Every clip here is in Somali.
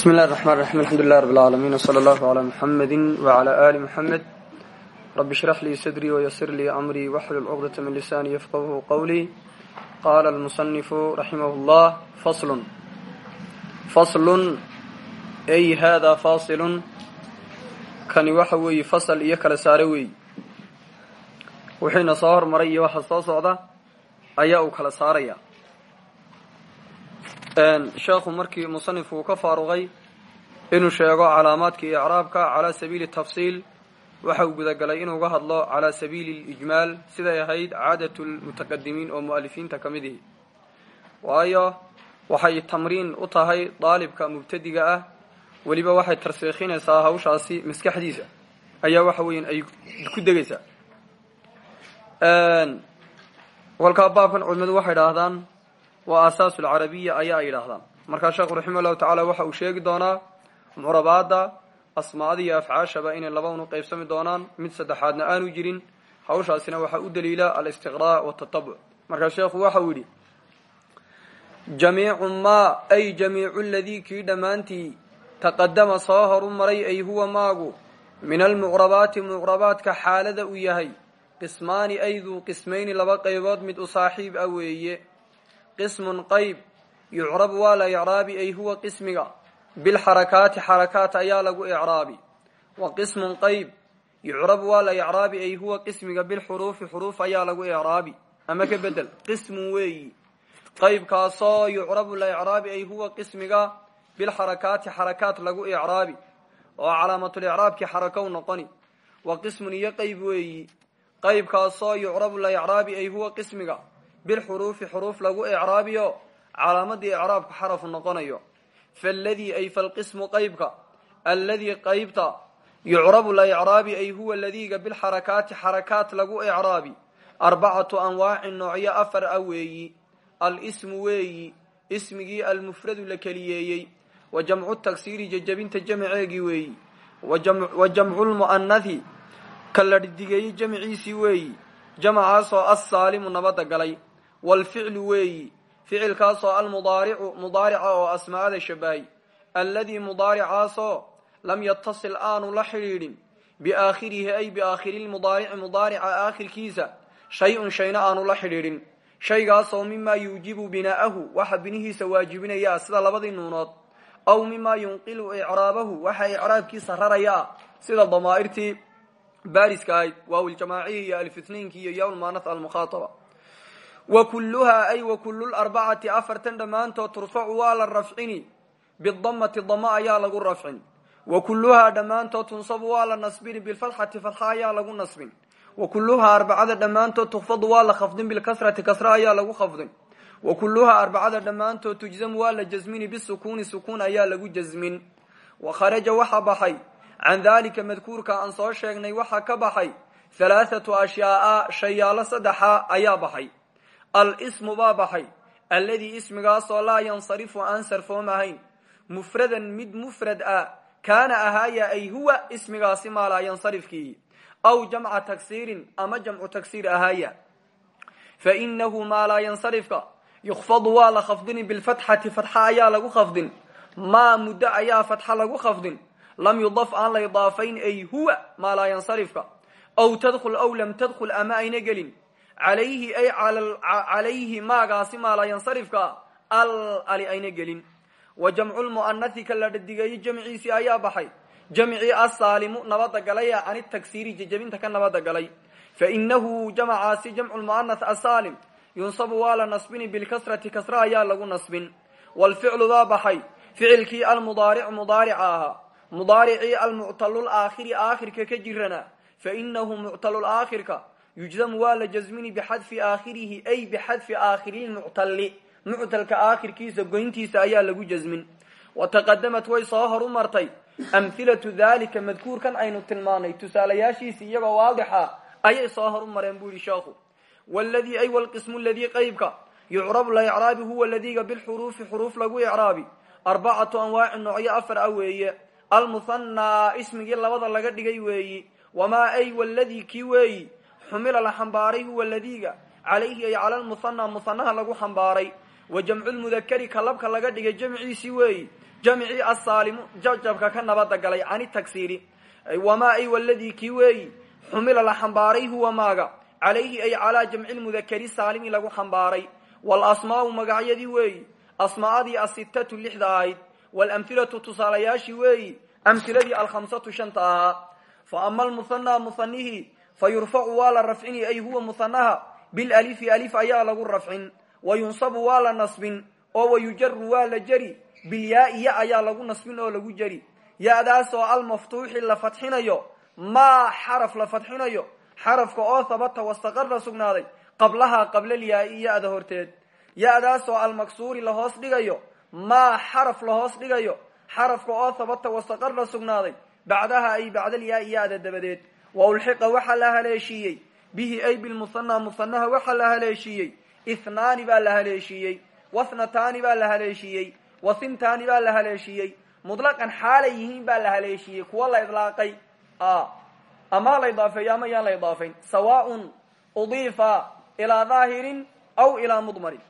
bismi اllahi الرحman الرaحim alxamdu لlah rb اlعaalamiin wslى اllah عlى mxamedi وعlى ali mxamed rabi shrax lii sadrii wyasir lii amrii waxlul cqdaة min lisani yafqahu qawlii qala اlmusanifu raximah اllah fasl faslun ay hada fasilun kani waxa weeye fasl iyo kala saare weey wixiina soo hormaray iyo sheekhu markii musanifku uu ka faaruqay inuu sheego calaamaadkii icraabka calaa sabiili tafsiil waxa uu gudagalay inuu ga hadlo calaa sabiili lijmaal siday ahayd caadat lmutaqadimiin oo mu'alifiinta ka mid ihi waayo waxay tamriin u tahay daalibka mubtadiga ah weliba waxay tarsiikhinaysaa hawshaasi maskaxdiisa. Ayaa waxa weeyaan ay ku degaysaa walkaa baabkan culimadu waxay idhaahdaan waa aasaasu alcarabiya ayaa ay yidhaahdaan. Markaa sheekhu raximah llahu tacaala waxa uu sheegi doonaa mucrabaada asmaada iyo afcaashaba inay laba unu qaybsami doonaan. Mid saddexaadna aanu jirin. Hawshaasina waxaa u daliila alistiqraa' watatabuc markaa sheekhu waxa uu yidhi jamiicu maa ay jamiicu ladii kii dhammaantii taqadama soo horu maray ay huwa maagu. Min almucrabaati mucrabaadka xaalada uu yahay. Qismaani ayduu qismayni laba qaybood mid u saaxiib ah weeye qismun qayb yucrab waa la icraabi ay huwa qismiga. Bilxarakaati xarakaat ayaa lagu icraabi. Wa qismun qayb yucrab waa la icraabi ay huwa qismiga. Bilxuruufi xuruuf ayaa lagu icraabi. Ama ka bedel qismun weeyi. Qaybkaasoo yucrabu la icraabi ay huwa qismiga. Bilxarakaati xarakaat lagu icraabi. Oo calaamatulicraabkii xarakow noqoni. Wa qismun iyo qayb weeyi. Qaybkaasoo yucrabu la icraabi ay huwa qismiga bilxuruufi xuruuf lagu icraabiyo calaamadii icraabku xarafu noqonayo. Faladii ay falqismu qaybka alladii qaybta yucrabu la icraabi ay huwa ladiiga bilxarakaati xarakaat lagu icraabi. Arbacatu anwaacin noocyo afar ah weeyi. Alismu weeyi ismigii almufradu la keliyeeyey. Wa jamcu taksiiri jajabinta jamceegii weeyi. Wa jamcu lmu'anathi ka la dhidigeeyey jamciisii weeyi. Jamcaasoo assaalimu nabadda galay waalficlu weeyi ficilkaasoo almudaaricu mudaarica oo asmaa'ada shabahay alladii mudaaricaasoo lam yatasil aanu la xidhiidhin biaakhirihi ay biaakhiri lmudaarici mudaarica aakhirkiisa shay-un shayna aanu la xidhiidhin shaygaasoo mimaa yuujibu binaa'ahu waxa binihiisa waajibinaya sida labadii nuunood. aw mimaa yunqilu icraabahu waxa icraabkiisa raraya ah sida damaa'irtii baariska ahayd waawljamaaciya iyo alfitnaynki iyo yawlmaanath almukhaataba wa kulluhaa ay wa kullularbacati afartan dhammaantood turfacu waa la rafcini bidamati dama ayaa lagu rafcin wa kulluhaa dhammaantood tunsabu waa la nasbini bilfatxati fatxa ayaa lagu nasbin wa kulluhaa arbacada dhammaantood tukfadu waa la khafdin bilkasrati kasra ayaa lagu khafdin wa kulluhaa arbacada dhammaantood tujzamu waa la jasmini bisukuuni sukuun ayaa lagu jasmin wa kharaja waxa baxay can daalika madkuurka aan soo sheegnay waxaa ka baxay halaathatu ashyaaa shayaalo saddexa ayaa baxay al-ismu baa baxay. Alladii ismigaasoo laa yansarifu aan sarfoomahayn mufradan mid mufrad ah kaana ahaaya ay huwa ismigaasi maalaa yansarifkii. Aw jamca tagsiirin ama jamcu tagsiir ahaaya fa inahu maalaa yansarifka. Yukfadu waa la khafdini bilfatxati fatxa ayaa lagu khafdin. Maa muddo ayaa fatxa lagu khafdin. Lam yudaf aan la idaafayn ay huwa maalaa yansarifka. Aw tadkhul aw lam tadkhul ama ayna gelin calayhi ay calayhi maagaasi maalaa yansarifka al ali ayna gelin. Wa jamcu lmu'anathi ka la dhadigeeyey jamciisii ayaa baxay. Jamcii asaalimu nabada galay can itagsiiri jejabinta ka nabada galay. Fa inahu jamcaasi jamcu lmu'anath asaalim yunsabu waa la nasbini bilkasrati kasra ayaa lagu nasbin. Waalficlu baa baxay ficilkii almudaaricu mudaarica ahaa mudaaricii almuctalul aakhiri aakhirka ka jirana. Fa inahu yujzamu waa la jasmini bixadfi aakhirihi ay bixadfi aakhiriilmuctali muctalka aakhirkiisa goyntiisa ayaa lagu jasmin wa taqadamat way soo horu martay amhilatu dalika madkuurkan aynu tilmaanay tusaalayaashiisi iyagoo waadixa ayay soo horu mareen buu yihi sheekhu wladii ay wlqismu ladii qaybka yucrabu la icraabi huwa ladiiga bilxuruufi xuruuf lagu icraabi arbacatu anwaaci noocyo afar ah weeye almuhanaa ismigii labada laga dhigay weeyi wamaa ay waladii kii weeyi xumila la xambaaray huwa ladiiga calayhi ay cala lmuhanaa muhanaha lagu xambaaray. Wa jamcu lmudakari ka labka laga dhigay jamciisii weeyi jamcii asaalimu jabjabka ka nabada galay cani tagsiiri. Wamaa ay waladii kii weeyi xumila la xambaaray huwa maaga. Calayhi ay calaa jamci lmudakari saalimi lagu xambaaray. Walasmaau magacyadii weeyi asmaa'adii asitatu lixda ahayd. Walamhilatu tusaalayaashii weeyi amhiladii alkhamsatu shanta ahaa. Fa fa yurfacu waa la rafcini ay huwa muhanaha bilalifi alif ayaa lagu rafcin. Wa yunsabu waa la nasbin oo wayujaru waa la jeri bilyaai ya ayaa lagu nasbin oo lagu jeri ya-daas oo almaftuuxi la fadxinayo maa xaraf la fadxinayo xarafka oo habata wastaqara sugnaaday qablahaa qablalyaai ya-da horteed. Ya-daas oo almaksuuri lahoos dhigayo maa xaraf lahoos dhigayo. Xarafka oo habata wastaqara sugnaaday bacdaha ay bacdalyaai ya-da dabadeed wa ulxiqa waxaa la haleeshiiyey bihi ay bilmusanaa musanaha waxaa la haleeshiiyey ithnaani baa la haleeshiiyey wathnataani baa la haleeshiiyey wa hintaani baa la haleeshiiyey mutlaqan xaalay yihiin baa la haleeshiiyey kuwa la idlaaqay ama la idaafeeyo ama yaan la idaafayn sawaaun udiifa ilaa dhaahirin aw ilaa mudmarin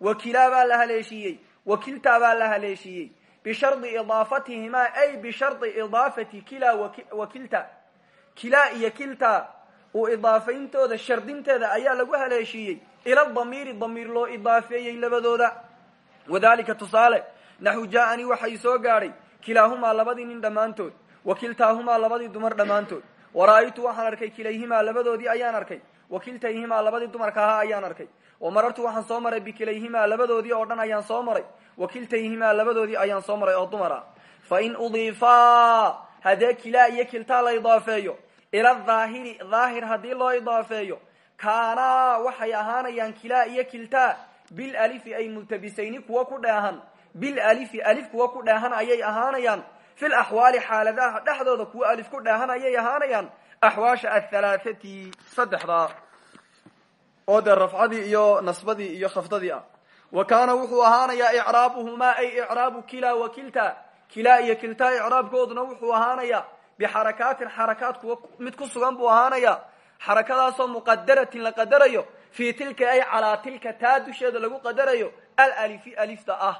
wakilaa baa la haleeshiiyey wakiltaa baa la haleeshiiyey bishardi idaafatihimaa ay bishardi idaafati kila wakilta kilaa iyo kilta uu idaafayntooda shardinteeda ayaa lagu haleeshiiyey. Ila damiiri damiir loo idaafeeyey labadooda. Wadalika tusaale naxu jaaanii waxay soo gaadhay. Kilaahumaa labadii nin dhammaantood wa labadii dumar dhammaantood. Wara'aytu waxaan arkay kilayhimaa labadoodii ayaan arkay. Wa kiltayhimaa labadii dumarka ahaa ayaan arkay. Wa marartu waxaan soo maray bikilayhimaa labadoodii oo dhan ayaan soo maray. Wa kiltayhimaa labadoodii ayaan soo maray oo dumar ah. Fa in udiifaa haddee kilaa iyo kiltaa la idaafeeyo ila dhaahiri dhaahir haddii loo idaafeeyo kaanaa waxay ahaanayaan kilaa iyo kiltaa. Bil alifi ay multabisayni kuwa ku dheehan. Bil alifi alif kuwa ku dheehan ayay ahaanayaan. Fil axwaali xaaladaha dhexdooda kuwa alif ku dheehan ayay ahaanayaan. Axwaasha athalaathati saddexdaa oo dee rafcadii iyo nasbadii iyo khafdadii ah. Wa kaana wuxuu ahaanayaa icraabuhumaa ay icraabu kila wa kilta kilaa iyo kiltaa icraabkooduna wuxuu ahaanayaa bixarakaatin xarakaat kuwa mid ku sugan buu ahaanaya xarakadaasoo muqadaratin la qadarayo fii tilka ay calaa tilka taa dusheeda lagu qadarayo alalifi alifta ah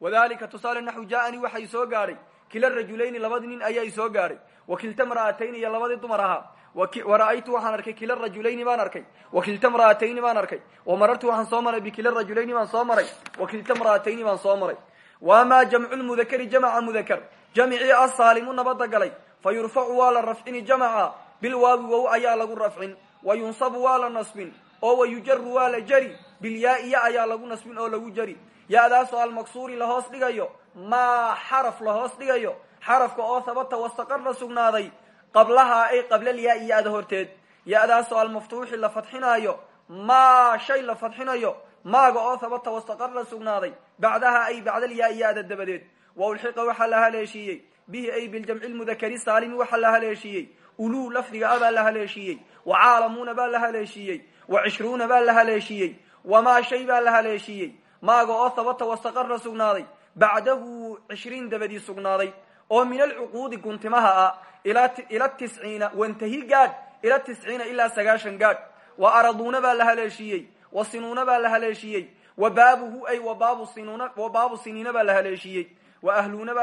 wadalika tusaale naxu jaaanii waxay soo gaadhay kila rajulayni labadii nin ayaa soo gaadhay wa kilta mra'atayni iyo labadii dumar ahaa wara'aytu waxaan arkay kila rajulayni baan arkay wa kilta mra'atayni baan arkay wa marartu waxaan soo maray bikila rajulayni baan soo maray wa kilta mra'atayni baan soo maray wamaa jamcu lmudakari jamca mudakar jamcii asaalimu nabada galay fa yurfacu waa la rafcini jamca bilwaawi wow ayaa lagu rafcin wa yunsabu waa la nasbin oo wa yujaru waa la jari bilyaai ya ayaa lagu nasbin oo lagu jari. Ya-daasoo almaksuuri lahoos dhigayo maa xaraf lahoos dhigayo xarafka oo habata wastaqara sugnaaday qablahaa ay qablalyaai ya-da horteed. Ya-daasoo almaftuuxi la fadxinaayo maa shay la fadxinayo maaga oo habata wastaqara sugnaaday bacdaha ay bacdalyaai ya-da dabadeed. Wa ulxiqa waxaa la haleeshiiyey bihi ay biljamci lmudakari saalimi waxaa la haleeshiiyey uluu lafdiga a baa la haleeshiiyey wa caalamuuna baa la haleeshiiyey wa cishruuna baa la haleeshiiyey wamaa shay baa la haleeshiiyey maaga oo habata wastaqara sugnaaday. Bacdahu cishriin dabadii sugnaaday. Oo min alcuquudi guntimaha ah ila tisciina wantahi gaadh ila tisciina ilaa sagaashan gaadh wa araduuna baa la haleeshiiyey wa sinuuna baa la haleeshiiyey wa baabuhu ay wa baa la haleeshiiyey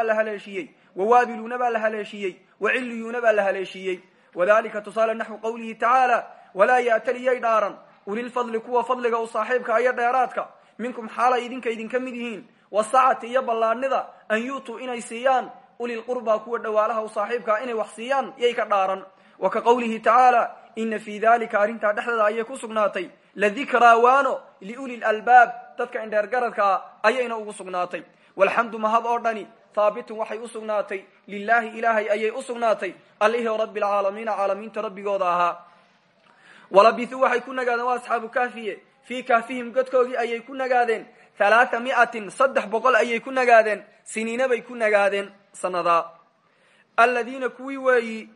la haleeshiiyey wa waabiluuna baa la haleeshiiyey wa ciliyuuna baa la haleeshiiyey wadalika tusaale naxwu qawlihi tacaala walaa ya'taliyay dhaaran ulilfadli kuwa fadliga u saaxiibka iyo dheeraadka minkum xaalay idinka idinka mid yihiin wasacati iyo ballaadhnida an yu'tuu inay siiyaan ulilqurba kuwa dhawaalaha u saaxiibkaa inay wax siiyaan yay ka dhaaran wa ka qawlihi tacaala ina fii dalika arrintaa dhexdeeda ayay ku sugnaatay ladikraa waano liuli lalbaab dadka indheergaradkaa ayayna ugu sugnaatay walxamdu mahad oo dhani haabitun waxay u sugnaatay lilaahi ilaahay ayay u sugnaatay allihii rabbi alcaalamiina caalamiinta rabbigooda ahaa. Walabithuu waxay ku nagaadeen waa asxaabu kahfiye fii kahfihim godkoogii ayay ku nagaadeen halaatha miatin saddex boqol ayay ku nagaadeen siniina bay ku nagaadeen sanadaa aladiina kuwii weeyi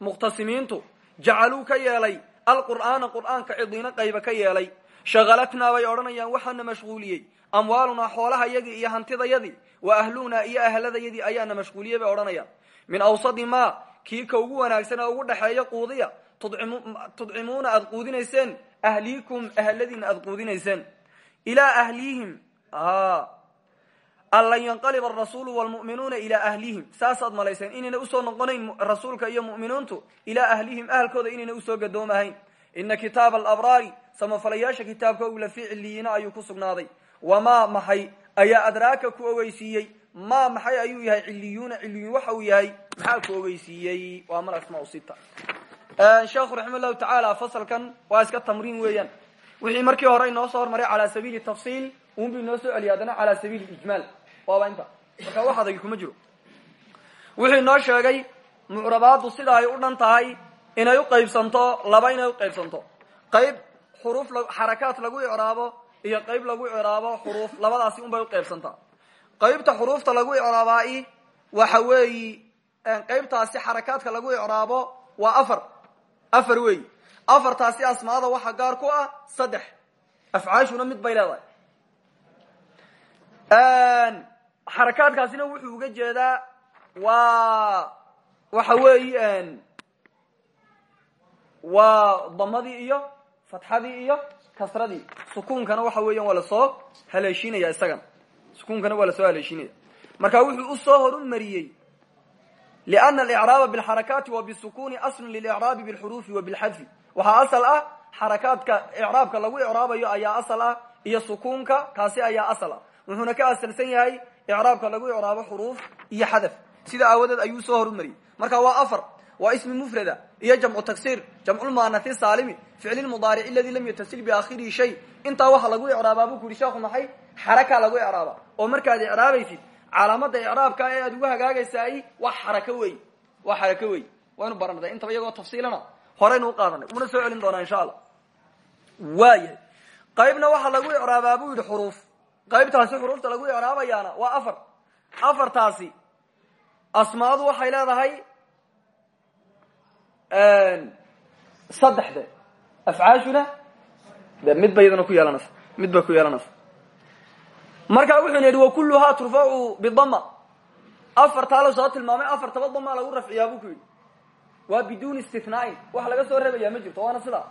muqtasimiintu jacaluu ka yeelay alqur'aana qur'aanka cidiina qayba ka yeelay shakalatnaa bay odhanayaan waxaana mashquuliyey amwaalunaa xoolahayagii iyo hantidayadii wa ahlunaa iyo ahladayadii ayaana mashquuliyey bay odhanayaan min awsadi maa kii ka ugu wanaagsan ugu dhexeeya quudiya tudcimuuna aada quudinayseen ahliikum ahladiina aada quudinayseen. Ilaa ahlihim an lan yanqaliba arasuulu wlmu'minuuna ilaa ahlihim. Saasaad malayseen inayna u soo noqonayn rasuulka iyo mu'miniintu ilaa ahlihim ahalkooda inayna u soo gadoomahayn ina kitaaba alabraari samafalayaasha kitaabkoogu la fi ciliyiina ayuu ku sugnaaday wamaa maxay ayaa adraaka ku ogeysiiyey. Ma maxay ayuu yahay ciliyuuna ciliyuun waxa uu yahay. Maxaa ku ogeysiiyey? Waa mal asmaa sita. Sheekhu raxima llahu tacaala fasalkan waa iska tamriin weeyaan. Wixii markii hore inoo soo hormaray calaa sabiili tafsiil unbu inoo soo celiya haddana calaa sabiili ijmaal. Waaba inta marka wax adagi kuma jiro. Wuxuu inoo sheegay mucrabaadu sida ay u dhan tahay inay u iyo qayb lagu icraabo xuruuf labadaasi unbay u qaybsantaa qaybta xuruufta lagu icraabaa waxa weeyi qaybtaasi xarakaadka lagu icraabo waa afar. Afar weeyi. Afartaasi asmaada waxa gaar ku ah saddex. Afcaashuna mid bay leedahay. Xarakaadkaasina wuxuu uga jeedaa waa waxa weeyi waa damadii iyo fatxadii iyo kasradii. Sukuunkana waxa weeyaan waa la soo haleeshinaya isagana sukuunkana waa la soo haleeshinaya marka wuxuu u soo horumariyey liana alicraaba bilxarakaati wa bisukuni aslun lilicraabi bilxuruufi wa bilxadfi waxaa asal ah xarakaadka icraabka lagu icraabayo ayaa asal ah iyo sukuunka kaasi ayaa asal ah. Wuxuuna ka asalsan yahay icraabka lagu icraabo xuruuf iyo xadaf sida aawadeed ayuu soo horumariyey marka waa afar waa ismi mufrada iyo jamcu tagsir jamculmuanathi saalimi ficli mudaaric aladi lam yatasil biakhirihi shay. Intaa waxa lagu icraabaa buu ku yidhi sheekhu maxay xaraka lagu icraaba oo markaad icraabaysid calaamada icraabka ee aad ugu hagaagaysaay waa xarako wey waa xarako wey waynu baranada intaba iyagoo tafsiilana horaynu uqaadanay una soo celin doonaa insha allah. Waayahay qaybna waxaa lagu icraabaa buu yidhi xuruuf. Qaybtaasi xuruufta lagu icraabayaana waa afar. Afartaasi asmaadu waxay leedahay saddexde. Afcaashuna de mid ba iyadana ku yeelanaysa mid bay ku yeelanaysa marka wuxuuna yidhi wakuluhaa turfacu bidama afartaa la soo tilmaamay afartaba dama lagu rafciyaa buu ku yidhi. Waa biduni istithnaain wax laga soo reebaya ma jirto waana sidaa.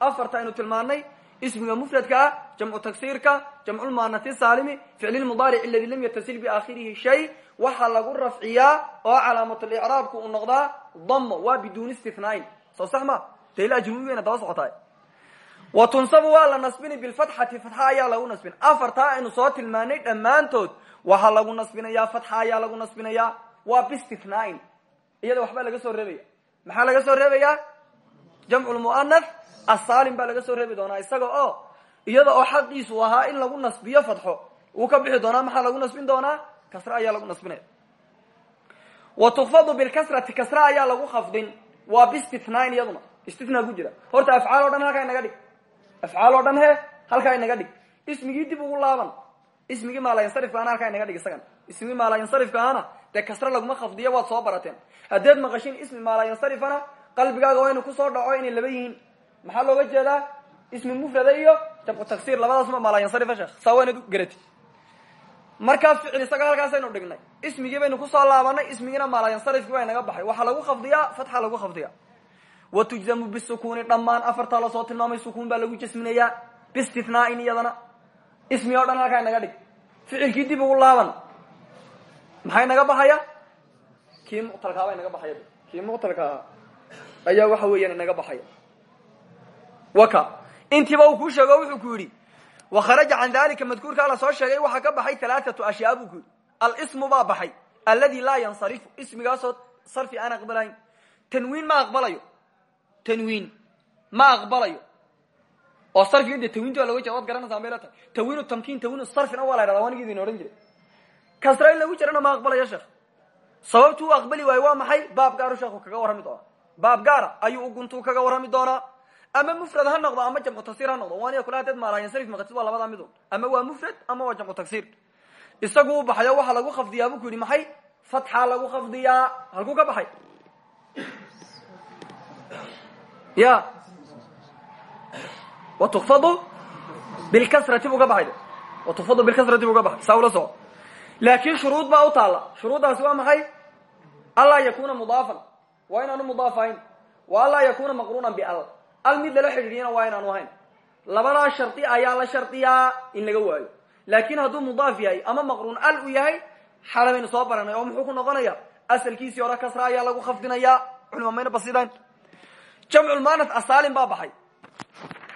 Afarta aynu tilmaanay ismiga mufradka ah jamcu tagsirka jamculmuanati saalimi ficli mudaaric aladi lam yatasil biaakhirihi shay. Waxaa lagu rafciyaa oo calaamatul-icraabku uu noqdaa damo waa biduni istithnaain soo sax ma de ilaa jumhuuriyana daba socotaay. Wa tunsabu waa la nasbini bilfatxati fatxa ayaa lagu nasbin. Afartaa aynu soo tilmaanay dhammaantood waxaa lagu nasbinayaa fatxa ayaa lagu nasbinayaa waa bistithnaain iyada waxbaa laga soo reebaya. Maxaa laga soo reebayaa jamcu lmu'anath asaalim baa laga soo reebi doonaa isaga oo iyada oo xaqiisu ahaa in lagu nasbiyo fatxo. Wuu ka bixi doonaa maxaa lagu nasbin doonaa? Kasre ayaa lagu nasbinaya wa tukfadu bilkasrati kasre ayaa lagu khafdin. Waa bistithnaain iyaduna. Istithnaa ku jira. Horta afcaal o dhan halkaa inaga dhig. Afcaal oo dhan he halkaa inaga dhig. Ismigii dib ugu laaban. Ismigii maalayansarifkaana halkaa inaga dhig isagana ismigii maalayansarifkaana dee kasre laguma khafdiyo waad soo barateen. Haddeed maqashin ismi maalayansarifana qalbigaaga waa inu ku soo dhaco inay laba yihiin maxaa looga jeedaa? Ismi mufrada iyo jamcu tagsir labadaasma maalayansarifa sheekh saa waa inaad garati. Markaa ficil isaga halkaasaynu dhignay. Ismigii baynu ku soo laabanay ismigiina maalayansarifkii baa inaga baxay. Waxaa lagu khafdiyaa fatxa lagu khafdiya wa tujzamu bisukuni dhammaan afartaa la soo tilmaamay sukuun baa lagu jasminayaa bistithnaain iyadana. Ismi oo dhan halkaa inaga dhig. Ficilkii dib ugu laaban. Maxaa inaga baxaya? Kii muctalkaabaa inaga baxaya. Kii muctalka ahaa ayaa waxa weeyaan inaga baxaya waka. Intiiba uu kuu sheego wuxuu ku yidhi wakharaja can dalika madkuurkaa la soo sheegay waxaa ka baxay alaaatu ashyaa buu ku yidhi. Alsmu baa baxay aladi laa yansarifu. Ismigaasoo sarfi aan aqbalayn tanwiin ma aqbalayo. Tanwiin ma aqbalayo. Oo sarfiga de tanwiinti waa loga jeeda waad garanaysaa bay la tahay. Tanwiinu tamkiin tanwiinu sarfina waa la jiray. Kasra lagu jirana ma aqbalayo sheekh. Sababtu aqbali waayo waa maxay? Baab gaaru sheekhu kaga warrami baab gaara ayuu uguntuu kaga warrami ama mufrad ha noqdo ama jamcu tagsir ha noqdo waaniga kula hadeed maalayansarif maqatid waa labadaa midun ama waa mufrad ama waa jamcu tagsir isagu u baxayo waxaa lagu khafdiyaa buu ku yidhi maxay fatxa lagu khafdiyaa halkuu ka baxay ya wa tukfadu bilkasrati buu ka baxay de wa tukfadu bilkasrati buu ka baxay saa ula soco laakin shuruud baa u taalla shuruuddaasi waa maxay anlaa yakuna mudaafan waa inaanu mudaafahayn wa anlaa yakuna maqruunan bial al mid lala xidhiidiyana waa inaanu ahayn. Labadaa shardi ayaa la shardiyaa in laga waayo. Laakin hadduu mudaaf yahay ama maqruun al u yahay xala baynu soo baranay oo muxuu ku noqonaya? Asalkiisii hore kasra ayaa lagu khafdinaya. Culima mayna basidan jamculmanat asaalin baa baxay.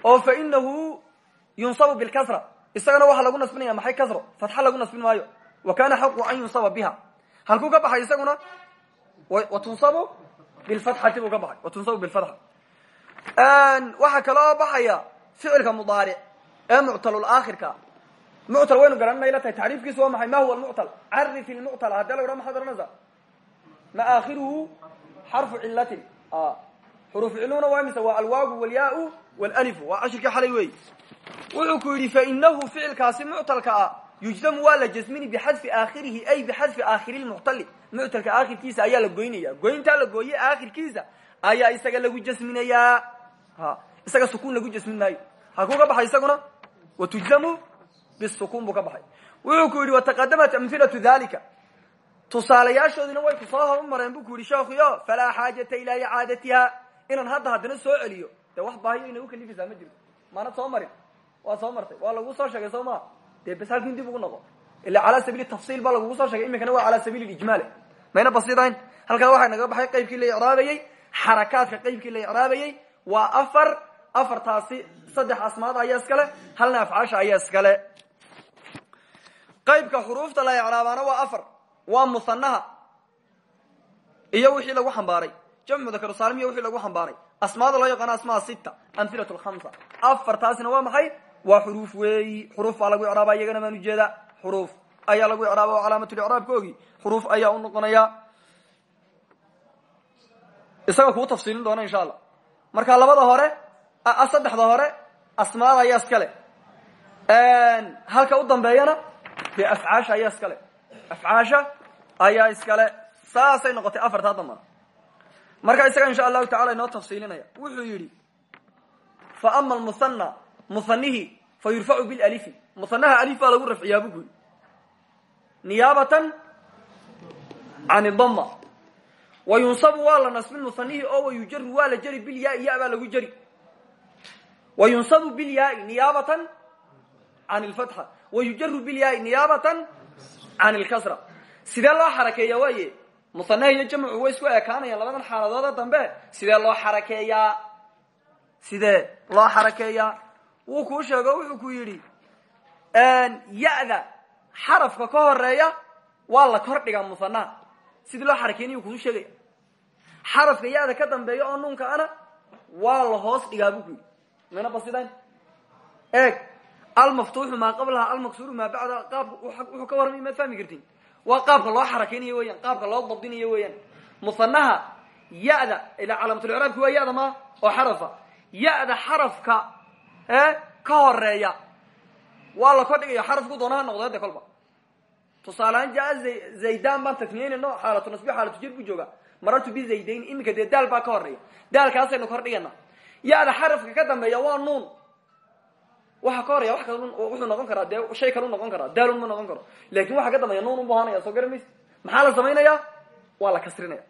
Oo fa inahu yunsabu bilkasra isagana waxaa lagu nasbinaya maxay kasro? Fatxa lagu nasbin maayo. Wa kana xaqu an yunsaba biha. Halkuu ka baxay isaguna? Wa tunsabu bilfatxati buu wa tunsabu bilfatxa waxaa kaloo baxaya ficilka mudaaric ee muctalulaakhirka muctal waynu garanana ila tahay tacriifkiisu waa maxay? Ma huwa lmuctal carif ilmuctal haddii la odhan maxaad ohanaysa ma aakhiruhu xarfu cilatin xuruuf ciluna waa mise waa alwaagu walyaau walalifu waa cashirkii xalay wey wuxuu ku yidhi fainahu ficilkaasi muctalka ah yujzamu waa la jasmini bixadfi aakhirihi ay bixadfi aakhiri lmuctali muctalka aakhirkiisa ayaa la goynaya goyntaa la gooye aakhirkiisa ayaa isaga lagu jasminayaa isaga sukun lagu jasmin maayo halkuu ka baxay isaguna? Wa tujzamu bisukun buu ka baxay. Wuxuu ku yidhi wataqadamat amhilatu dalika tusaalayaashoodina way ku soo horu mareen bu ku yidhi sheekhuyo falaa xaajata ilaa icaadatiha. Inaan hadda haddana soo celiyo. Dee wax baahiyo inay ukalifaysaa ma jirto. Maanad soo marin. Waa soo martay. Waa lagu soo sheegay soo maa dee bas halkin noqo. Ila calaa sabiili tafsiil baa lagugu soo sheegay. Iminkana waa calaa sabiili ijmaal mayna basidayn halkaa waxaa naga baxay qaybkii la icraabayey xarakaadka qaybkii la icraabayey waa afar. Afartaasi saddex asmaada ayaa iskale halna afcaasha ayaa iskale. Qaybka xuruufta la icraabaana waa afar waa musanaha iyo wixii lagu xambaaray. Jamcu dakar saalim iyo wixii lagu xambaaray. Asmaada loo yaqaano asmaa sita amhilat lhamsa afartaasina waa maxay? Waa xuruuf weeyi xuruuf baa lagu icraaba iyagana baan ujeeda xuruuf ayaa lagu icraaba oo calaamatulicraabkoogi xuruuf ayaa u noqonaya isaga kuu tafsiilin doona insha allah marka labada hore saddexda hore asmaada ayaa iskale halka u dambeeyana dee afcaasha ayaa iskale afcaasha ayaa iskale saasay noqotay afartaa dambana marka isaga insha allahu tacala inoo tafsiilinaya wuxuu yidhi fa ama almuhana muhanihi fa yurfacu bilalifi muhanaha alif baa lagu rafciyaa bu ku yidhi. Niyaabatan can idama wa yunsabu waa la nasbin muhanihi oo wa yujaru waa la jeri bilyaai ya baa lagu jeri wa yunsabu bilyaai niyaabatan can lfatxa wa yujaru bilyaai niyaabatan can lkasra sidee loo xarakeeya waaye musanaha iyo jamcu way isku ekaanayaan labadan xaaladooda dambe. Sidee loo xarakeeyaa sidee loo xarakeeyaa wuu kuu sheego wuxuu ku yidhi ya-da ka horreeya waa la kor dhigaa sidii loo xarakeynayu kuu sheegaya xarafka ya-da ka dambeeya oo nuunka ana waa la hoos dhigaa buu ku yidhi. Mayna basidan eeg almaftuuxu maa qablaha almaqsuuru maa bacda qaabka wuxuu ka warramay maad fahmi kartin waa qaabka loo xarakeynayo weeyaan qaabka loo dabdinayo weeyaan. Musanaha ya-da ilaa calaamatul-icraabki waa ya-da ma oo xarafa. Ya-da xarafka e ka horreeya waa la kordhigaya xarafku doona ha noqdo de kolba tusaalehaan jaa zaydan baan tasniyeynayno xaalatu nasbi xaalatu jir bu jooga. Marartu bizaydayn iminka dee daal baa ka horreeya daalkaasaynu kordhigana ya-da xarafka ka dambeeya waa nuun. Waxa ka horeya wuxuu noqon karaa dee shay kalu noqon karaa daalun ma noqon karo. Lakin waxa ka dambeeya nuun unbu ahanaya soo gara mayse maxaa la samaynaya waa kasrinaya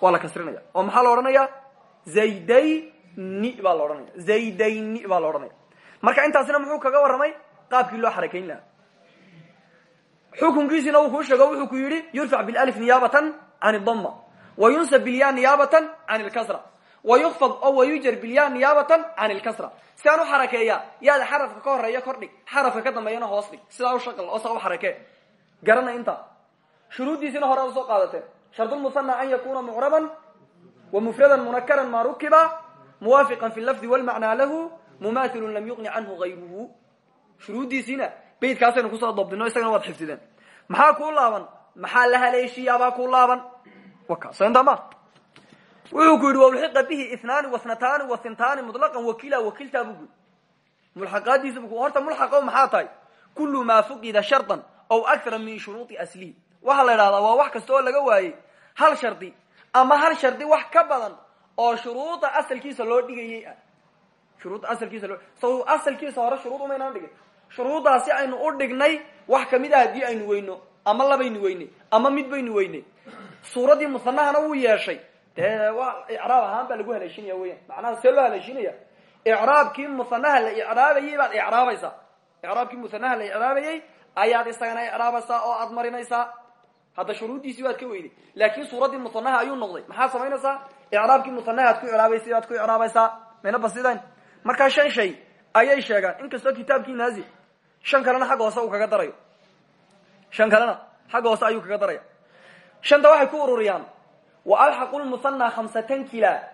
waa la kasrinaya oo maxaa la odhanaya zaydayni baa la odhanaya zaydayni baa la odhanaya marka intaasina muxuu kaga warramay? Qaabkii loo xarakeyn lahaa xukunkiisina uu kuu sheego wuxuu ku yidhi yurfac bilif niyaabatan can idama wa yunsab bilya niyaabatan can lkasra wa yukfad oo wayujar bilya niyaabatan can lkasra sidaan u xarakeeya yaada xarafka ka horreeya kordhig xarafka ka dambeeyana hoos dhig sidaa u shaqal oo saa u xarakee garana inta shuruuddiisina hore u soo qaadateen shardulmuhana an yakuna mucraban wa mufradan munakaran ma rukiba muwaafiqan fi lafdi walmacnaa lahu mumathilun lam yuqni canhu gayruhu shuruuddiisiina baydkaasaynu ku soo dabdino isagana waad xifdideen. Maxaa kuu laaban? Maxaa la haleeshiyaabaa kuu laaban? Wakasntama wuxuu ku yidhi wauxiqa bihi inaani wasnataani wahintaani muطlaqan wakila wakiltaa buu ku yidhi. Mulxaqaadiisa bu horta mulxaqo maxaa tahay? Kulu maa fuqida shardan aw akara min shuruudi aslihi waxaa la idhahdaa waa wax kasta oo laga waayey. Hal shardi ama hal shardi wax ka badan oo shuruuda asalkiisa loo dhigayey. Ah shuruudda asalkiisa loo saw asalkiisa hore shuruud umaynaan dhigin shuruuddaasi aynu u dhignay wax ka mid a haddii aynu weyno ama labaynu weynay ama mid baynu weynay. Suuraddii musanahana wuu yeeshay. Dee waa ahaan baa lagu haleeshinaya weyan macnaha see loo haleeshinaya icraabkii musanaha la icraabayay baad icraabaysaa. Icraabkii musanaha la icraabayey ayaad isagana icraabaysaa oo aad marinaysaa. Hadda shuruuddiisii waad ka weyday. Laakin suuraddii musanaha ayuu noqday. Maxaad samaynaysaa? Icraabkii musanaha ad ku icraabaysa baad ku icraabaysaa. Mayna basidayn markaa shan shay ayay sheegaan. Inkastoo kitaabkii naazi shan kalena xagga hoose kaga darayo shan kalena xagga ayuu kaga daraya shanta waxay ku ururiyaan wa alxaqu lmusanaa khamsatan kila.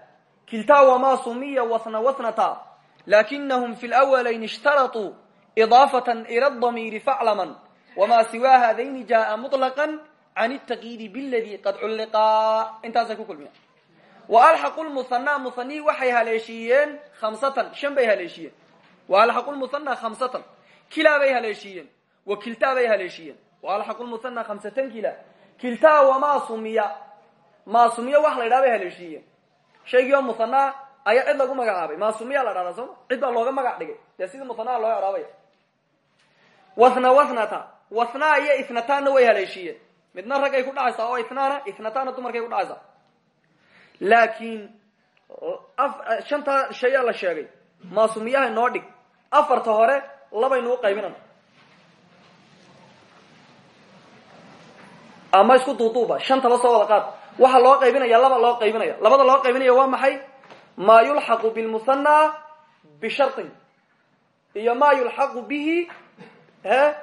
Kiltaa wamaa sumiya wasna wasnata. Lakinahum fi lwalayn ishtaratuu idaafatan ila damiiri faclaman wamaa siwaa haadayni jaaa muطlaqan can اtaqiidi bladi qad culliqaa intaasay ku kulmiya wa alxaqu lmusanaa musanihi waxay haleeshiiyeen khamsatan. Shan bay wa alxaqu lmusanaa khamsatan kilaa bay haleeshiiyeen wa kiltaa bay haleeshiiyeen wa alxaqu lmusanaa khamsatan kila kiltaa wamaa sumiya maa sumiya wax la ydhaha bay haleeshiiyeen shaygii oo musanaa ayaa cid lagu magacaabay. Maa sumiya la dhahdaa sooma cid baa looga magac dhigay. Dee sidii musanaha loo icraabaya wasna wasnata. Wasnaa iyo ithnataanna way haleeshiiyeen midna raggay ku dhacaysaa oo itnaana ithnataanna dumarkay ku dhacaysaa. Laakiin shantaa shayaa la sheegay. Maasumiyaha noo dhig. Afarta hore labaynu u qaybinana. Ama isku duuduuba shantaba soo wada qaad. Waxaa loo qaybinaya laba loo qaybinaya. Labada loo qaybinaya waa maxay? Maa yulxaqu bilmusanaa bisharin iyo maa yulxaqu bihi he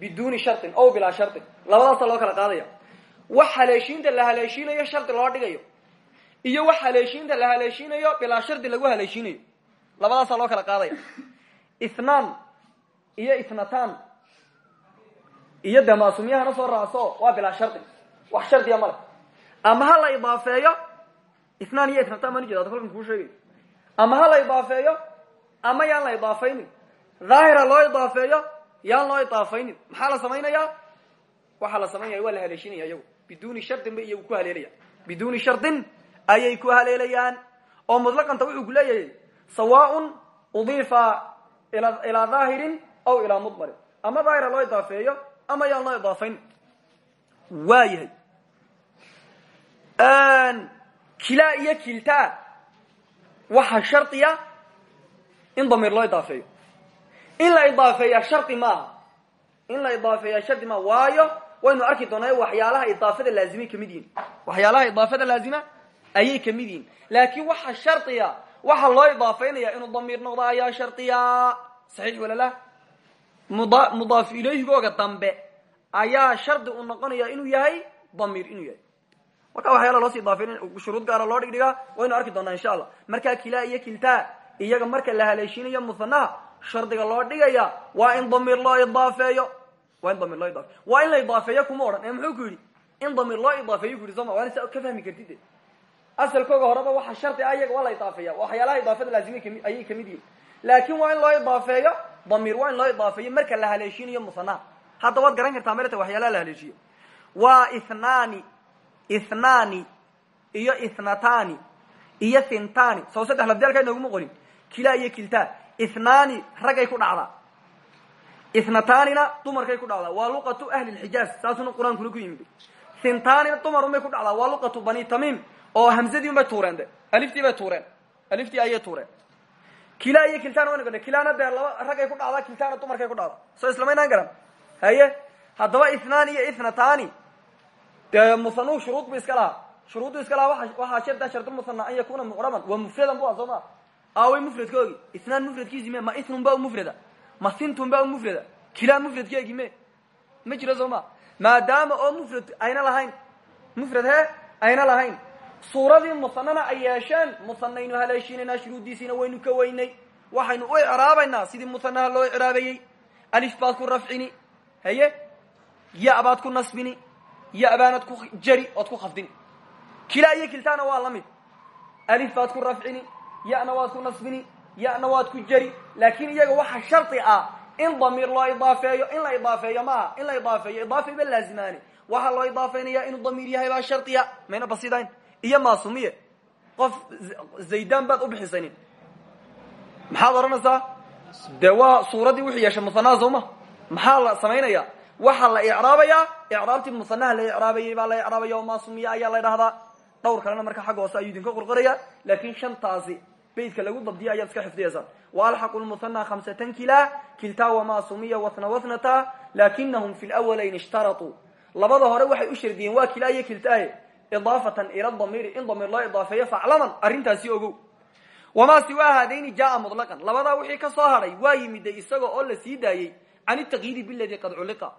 biduni sharin o bilaa sharin labadaasa loo kala qaadaya. Wax haleeshiinta la haleeshiinayo shardi loo dhigayo. Iyo wax haleeshiinta la haleeshiinayo bilaa shardi lagu haleeshiinayo. Labadaasaa loo kala qaadaya iyo ithnatan iyo dee maasumiyahana soo raacso waa bilaa shardi. Wax shardiya male ama ha la idaafeeyo ithnaan iyo ithnatan baan ujeeda kolkan kuu sheegay. Ama ha la idaafeeyo ama yaan la idaafaynin. Dhaahira loo idaafeeyo yaan loo idaafaynin. Maxaa la samaynayaa? Waxaa la samaynaya waa la haleeshinaya iyagu. Biduni shardin bay iyagu ku haleelaya biduni shardin ayay ku haleelayaan oo mutlaqanta wuxuu ku leeyahay sawaaun udiifa ilaa dhaahirin aw ilaa mudmarin ama dhaahira loo idaafeeyo ama yaan loo idaafayn waa yahay kilaa iyo kiltaa waxa shardiya in damiir loo idaafeeyo in la idaafeeya shardi maaha in la idaafeeya shardi maaha waayo waynu arki doonaa waxyaalaha idaafada laazimay ka mid yihiin waxyaalaha idaafada laazima ayay ka mid yihiin laakin waxa shardiya waxa loo idaafeynaya inuu damiir noqdo ayaa shardiya saxiix walala mudaaf ilayhigooga dambe ayaa shardi u noqonaya inuu yahay damiir inuu yahay. Marka waxyaala loosii idaafeyn shuruud gaara loo dhigdhigaa waynu arki doonaa insha allah. Markaa kilaa iyo kiltaa iyaga marka la haleeshiinayo musanaha shardiga loo dhigaya waa in damiir loo idaafeeyo. Waa in damiir loo idaafeyo waa in la idaafeeyo kuma odhan ee muxuu ku yidhi? In damiir loo idaafeeyo ku yidhi sooma waa in sa ka fahmi kartid asalkooga horeba waxa shardi ah iyaga waa la idaafeeya waxyaalaha idaafada waa in loo idaafeeyo damiir waa in loo idaafeeyo marka la haleeshiinayo musanaha hadda waad garan kartaa merta waxyaalaha la haleeshiyo waa ithnaani ithnaani iyo ithnatani iyo thintani soo saddex labdiyalkaa inooguma qorin. Kilaa iyo kiltaa ithnaani raggay ku dhacdaa. Ithnataanina dumarkay ku dhacdaa. Waa luqatu ahli lxijaaz saasuna qur'aankuna ku yimid. Thintanina dumarunbay ku dhacdaa. Waa luqatu bani tamiim oo hamzadii un bay tuureen de. Aliftii bay tuureen. Aliftii ayay tuureen kilaa iyo kiltaana wayna gadha kilaana dee laba raggay ku dhacdaa kiltaana dumarkay ku dhacdaa soo islamaynaan garan? Haye haddaba ithnaani iyo ithnatani dee musanuu shuruud bu iska lahaa. Shuruuddu iska lahaa waxaa sharda shardulmusana an yakuna mucraban waa mufradan bu a soo ma aaway mufradkoogi. Ithnaan mufradkiisi me. Ma ithnun ba u mufrada. Ma thintun ba u mufrada. Kilaa mufradkeegi me. Ma jiro soo ma. Maadaama oo mufrad ayna lahayn. Mufrad he ayna lahayn suuradii musanana ay yeesheen musanaynu haleeshiinaynaa shuruuddiisiina waynu ka weynay. Waxaynu u icraabaynaa sidii musanaha loo icraabayey alif baad ku rafcini haye? Ya baad ku nasbini ya baanad ku jari ood ku khafdini kilaa kiltaana waa la alif baad ku rafcini yana waad ku nasbini yana waad ku jari. Laakin iyaga waxa shardi ah in damiir loo idaafeeyo in la idaafeeyo maaha in la idaafeeyo idaafa ba laazimaani waxaa loo idaafeynaya inuu damiir yahay baa shardiya mayna basidayn iyo maasumiye qof zaydan baad u bixisanin maxaad odhanaysaa dee waa suuraddii wuxuu yeeshay musanaha soo ma maxaa la samaynaya waxaa la icraabayaa icraabtii musanaha la icraabayay baa la icraabaya oo maasumiye ayaa la dhahdaa dhowr kalena marka xagga hoose ayuu idinka qorqoraya laakin shantaasi beytka lagu dabdiya ayaad iska xifdiyaysaan waalxaqu lmuhana khamsatan kila kiltaa wamaa sumiya watna wathnata lakinahum fi lwalayn ishtaratuu labada hore waxay u shardiyeen waa kilaa iyo kiltaaye idaafatan ila damiiri in damiir loo idaafeeyo faclaman arrintaasi ogow. Wamaa siwaa haadayni jaa muطlaqan labadaa wixii ka soo hadhay waa yimide isaga oo la sii daayey can taqyiidi biladi qad culliqa.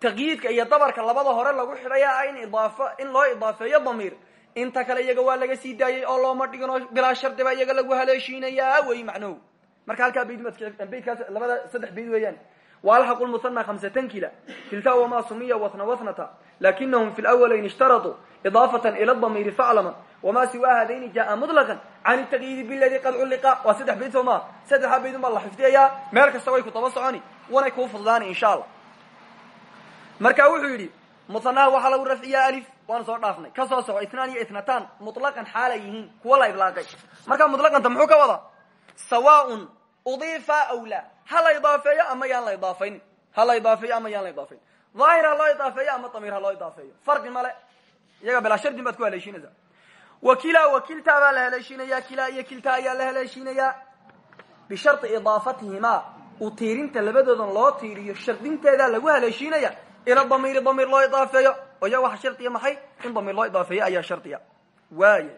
Taqyiidka iyo dabarka labada hore lagu xidhaya ah in idaafo in loo idaafeeyo damiir inta kale iyaga waa laga sii daayey oo looma dhigin oo bilaa shardiba iyaga lagu haleeshiinayaa wey macnuhu marka halkaa baydkaas labada saddex bayd weeyaan walxaqu lmuhana khamsatan kila kilta wamaa sumiya watna wathnata lakinahum fi lawalayn ishtaratuu idaafatan ila damiiri faclaman wamaa siwaa hadayni jaa muطlaqan can taqyiidi biladi qad culliqa waa saddex bayd soo maa saddexdaa baydun baa la xifdiyayaa meel kasta way ku daba soconi. Wanay kuu fududaani insha allah marka wuxuu yidhi muhanaha waxaa lagu rafciyaa alif. Waanu soo dhaafnay. Ka soo soco itnaan iyo itnataan muطlaqan xaala yihiin. Kuwa la ha la idaafeeyo ama yaan la idaafaynin ha la idaafeeyo ama yaan la idaafayn daahir ha loo idaafeeyo ama damiir ha loo idaafeeyo farqi male. Iyaga bilaa shardin baad ku haleeshinaysaa wakila wakiltaa baa la haleeshinaya kilaa iyo kiltaa ayaa la haleeshinayaa bishari idaafatihima u tiirinta labadoodan loo tiiriyo shardinteedaa lagu haleeshiinaya ila damiiri damiir loo idaafeeyo oo iya waxa shardiya maxay? In damiir loo idaafeeyo ayaa shardiya waaya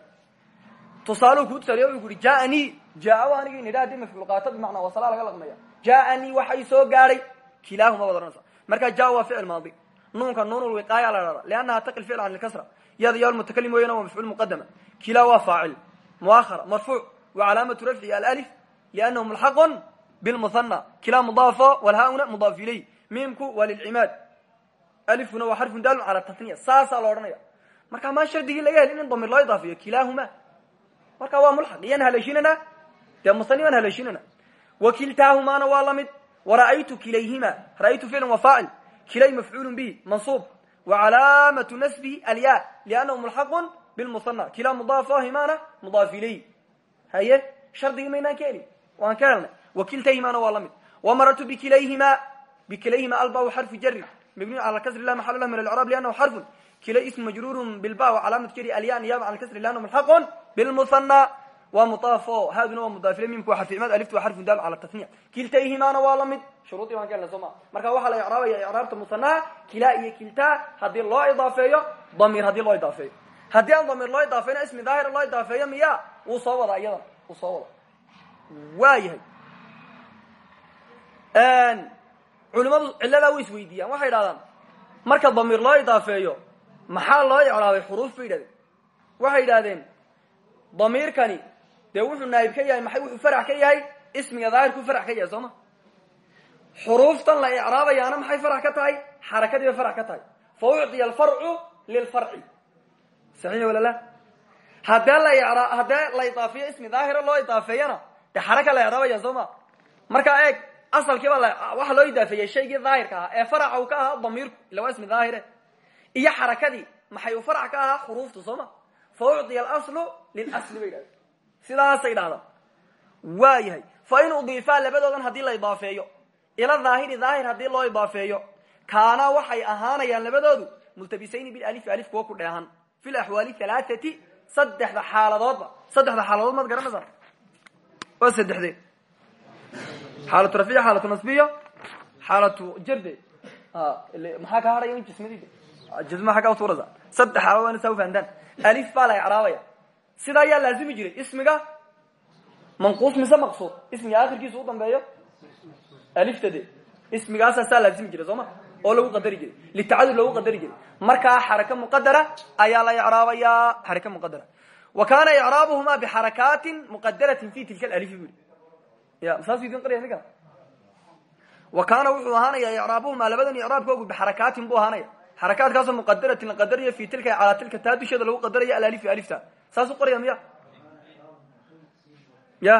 tusaaluu kuu tusaaliya wuxuu kuhi jaanii jaa anigi nidha haddii mafcuulqaato bimacnaa wasala laga laqmaya jaanii waxay soo gaadhay kilaahuma wad ohanaysa markaa ja waa ficil maadi nuunka nuun wiqaaya la hahda liannaha taqi ficl can lkasra yada ya mutakalim weyan waa mafcuul muqadama kilaa waa faacil muahara marfuuc wa calaamatu rafci alif liannahu mulxaqun bilmuhana kilaa mudaafo walhauna mudaaf ilay miimku waa lilcimaad alifkuna waa xarfun daalun cala tasniya saasaa la odhanaya marka maa shardigii laga helin in damir loo idaafiyo kilaahuma marka waa mulxaq iyaan haleeshinana dee musani baan haleeshinana wakiltaahumaana waa la mid wara'aytu kilayhima ra'aytu ficlan wa faacil kilay mafcuulun bihi mansuub wa calaamatu nasbihi alya liannahu mulxaqun bilmusana kilaa mudaafahimaana mudaaf ilayh haye shardigii maynaan ka helin waan ka helnay wakiltahimaana waa la mid wamarartu bikilayhimaa bikilayhima alba xarfu jarin mabniyu cala kasri la maxalulah min alcraab liannahu xarfun kilay ism majruurun bilba calaamatu jari alya niyaba can kasri liannahu mulxaqun bilmusana waa mudaaf o haaduna waa mudaafile mimku waa xarficmaad aliftu waa xarfun daal cala tasniic kiltayhimaana waa la mid. Shuruudii baan ka helna soo maa marka waxaa la icraabaya icraabta musanaha kilaa iyo kiltaa haddii loo idaafeeyo damiir haddii loo idaafeeyo. Haddii aan damiir loo idaafeyno ismi daahira loo idaafeeyo miya wuu soo wadaa iyadan wuu soo wadaa. Waa yahay. Culimadu cilladaa way isweydiiyaan waxay dhahdaan marka damiir loo idaafeeyo maxaa loo icraabay? Xuruuf bay yidhahdeen. Waxay yidhahdeen damiirkani dee wuxuu naayib ka yahay maxay wuxuu farax ka yahay? Ismiga daahirku farax ka yahay soo ma? Xuruuftan la icraabayaana maxay farax ka tahay? Xarakadii bay farax ka tahay. Fa ucdiya alfarcu lilfarci. Saxiix wala la? Haddee la haddee la idaafiyo ismi daahira loo idaafeeyana dee xaraka la icraabaya soo ma? Markaa eeg asalkiiba waxaa loo idaafeeyey shaygii daahirka ahaa ee faraca uu ka ahaa damiirku illa waa ismi daahire. Iyo xarakadii maxay uu farac ka ahaa xuruuftu soo ma? Fa ucdiya alaslu lilasli bay yidhahdeen sidaasay dhahdaan waa yahay. Fa in udiifaa labadoodan haddii la idaafeeyo ila daahiri daahir haddii loo idaafeeyo kaana waxay ahaanayaan labadoodu multabisayni bilalifi alif kuwa ku dheehan. Fi laxwaali halaathati saddexda xaaladoodba. Saddexda xaaladood maad garanaysaa? Waa saddexdee xaalatu rafciya xaalatu nasbiya xaalatu jarde. Maxaa ka hadhaya in jismadida jisma xagga utuurasa saddex xaalad waa ina saa ufahantaan alif baa la icraabaya sida ayaa laazimi jiray. Ismiga manquus mise maqsuud? Ismiga akhirkiisa u dambeeyo? Alifta de ismigaasaa saa laazimi jiray soo ma? Oo lagu qadari jiray. Litacadud lagu qadari jiray. Markaa xaraka muqadara ayaa la icraabayaa xaraka muqadara wa kaana icraabuhuma bixarakaatin muqadaratin fi tilka alif bu ya saas idin qarya ninka wa kaana wuxuu ahaanaya icraabuhuma labadan icraabkoogu bixarakaatin buu ahaanaya. Xarakaatkaasoo muqadaratin la qadarayo fi tilka calaa tilka taa dusheeda lagu qadarayo alalifi alifta saasuu qoraya miya ya.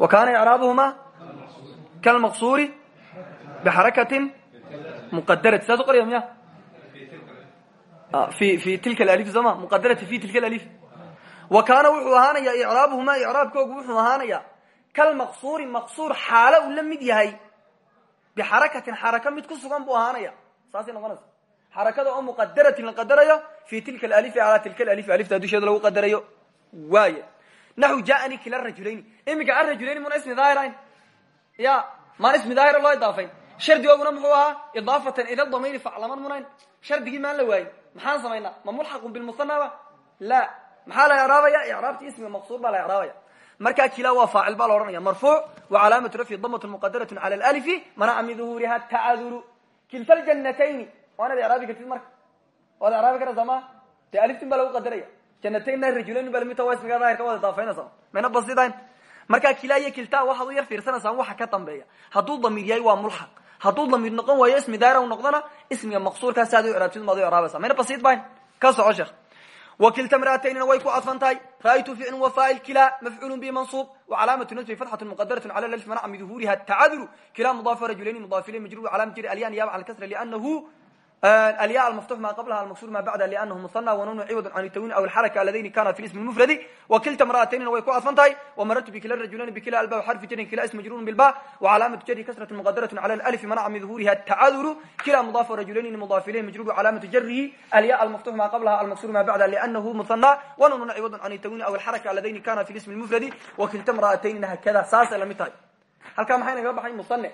Wa kaana icraabuhuma kalmaqsuuri bixarakatin muqadarati saasuu qoraya miya fi fi tilka alif sooma muqadarati fi tilka alif wa kaana wuxuu ahaanaya icraabuhuma icraabkoogu wuxuu ahaanaya kalmaqsuuri maqsuur xaalo uu la mid yahay. Bixarakatin xaraka mid ku sugan buu ahaanaya saasay noqonaysa xarakada oo muqadaratin la qadarayo fi tilka alif calaa tilka alif alifta dusheeda lagu qadarayo waaya naxu jaani kila rajulayni iminka arajulayni muna ismi daahirayn ya maan ismi daahira loo idaafayn? Shardigooguna muxuu ahaa idaafatan ila damayri faclaman munayn. Shardigii maan la waayin. Maxaan samaynaa ma mulxaqun bilmusanaba la. Maxaa la icraabaya? Icraabti ismiga maqsuur baa la icraabaya. Markaa kila waa faacil baa la odhanaya marfuuc wa calaamatu rafyi damat muqadarat cala lalifi manaca min duhuuriha tacaduru kilta waa inaad iraabi kartid marka waad iraabi karaysaa ma de aliftin baa lagu qadaraya janatayna rajulayn baa la mid ta wa ismiga daahirka waad idaafeynaysaa mayna basidayn markaa kilaa iyo kiltaa waxaad u yar fiirsanaysaan waxa ka dambeeya hadduu damiir yahay waa mulxaq hadduu damiir noqon waayo ismi daahira u noqdona ismiga maqsuurkaa si aad u iraabtid maad u iraabaysa mayna basiid bayn ka soco sheekh wakilta mraataynina way ku cadfan tahay ra'aytu ficlu wafaail kila mafcuulu bi mansuub wacalaamatu nasbi fatxatu muqadaratu cala lif manaca min duhuuriha tacadulu kila mudaafa rajulayn mudaaf ilay majrur calaamati alyan yaab cala lkasra lianahu alya almaftux ma qablaha almaksur ma bacda lanahu muana wanunu ciwadu can tawin aw alxaraka aladayni kanat fi ismi mufradi wa kilta mra'ataynina way ku adfan tahay wamarartu bikila rajulayn bikila alba xarfi jarin kila ism majrurun bilba wacalaamatu jari kasratu muqadaratun cala alif manaca min duhuriha tacaduru kila mudaaf rajulayni mudaaf ilayhi majruru calaamatu jarihi alya almaftux ma qablaha almaksur ma bacda lanahu muana wanunu ciwadu can tawin aw alxaraka aladayni kanat fi ismi mufradi wa kilta mra'ataynina hakada saasay la mid tahay. Halkaa maxay naga baxay musane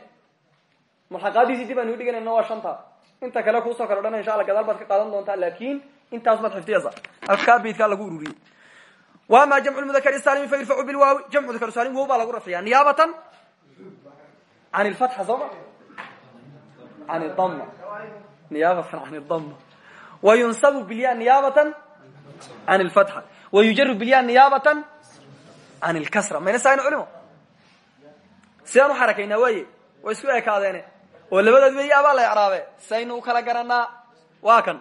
mulxaqaadiisii dib aanu dhiganayna waa shanta inta kale kuusoo kale o dhan insha alla gadaal ka qaadan doontaa laakin intaas baad xifdiyaysa halkaa beydkaa lagu ururiyey wama jamcu mudakari saalimi fa yurfacu bilwaawi jamcu mudakar saalim wow baa lagu rafciyaa. Niyaabatan? Can lfatxa sooma can dama niyaabatan can dama wa yunsabu bilya niyaabatan? Can lfatxa wa yujaru bilya niyaabatan? Can lkasra mayna saayna culimo? Sidaan u xarakaynaa waaye? Way isku ekaadeene oo labadood wey abaa la icraabe. Saynu u kala garanaa waa kan.